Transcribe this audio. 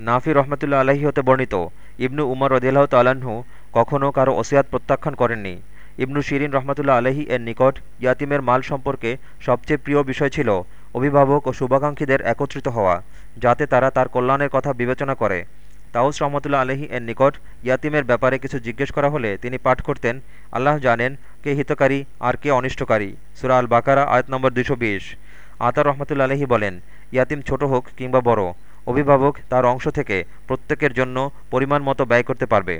নাফি রহমতুল্লা আলহী হতে বর্ণিত, ইবনু উমর রদিল্লাহ তাল্লাহ্ন কখনও কারও ওসিয়াত প্রত্যাখ্যান করেননি। ইবনু শিরিন রহমতুল্লা আলহী এর নিকট ইয়াতিমের মাল সম্পর্কে সবচেয়ে প্রিয় বিষয় ছিল অভিভাবক ও শুভাকাঙ্ক্ষীদের একত্রিত হওয়া, যাতে তারা তার কল্যাণের কথা বিবেচনা করে। তাউস রহমতুল্লা আলহী এর নিকট ইয়াতিমের ব্যাপারে কিছু জিজ্ঞেস করা হলে তিনি পাঠ করতেন, আল্লাহ জানেন কে হিতকারী আর কে অনিষ্টকারী। সুরা আল বাকারা আয়াত নম্বর দুশো বিশ। আতার রহমতুল্লা আলহী বলেন, ইয়াতিম ছোট হোক কিংবা বড় অভিভাবক তার অংশ থেকে প্রত্যেকের জন্য পরিমাণ মতো ব্যয় করতে পারবে।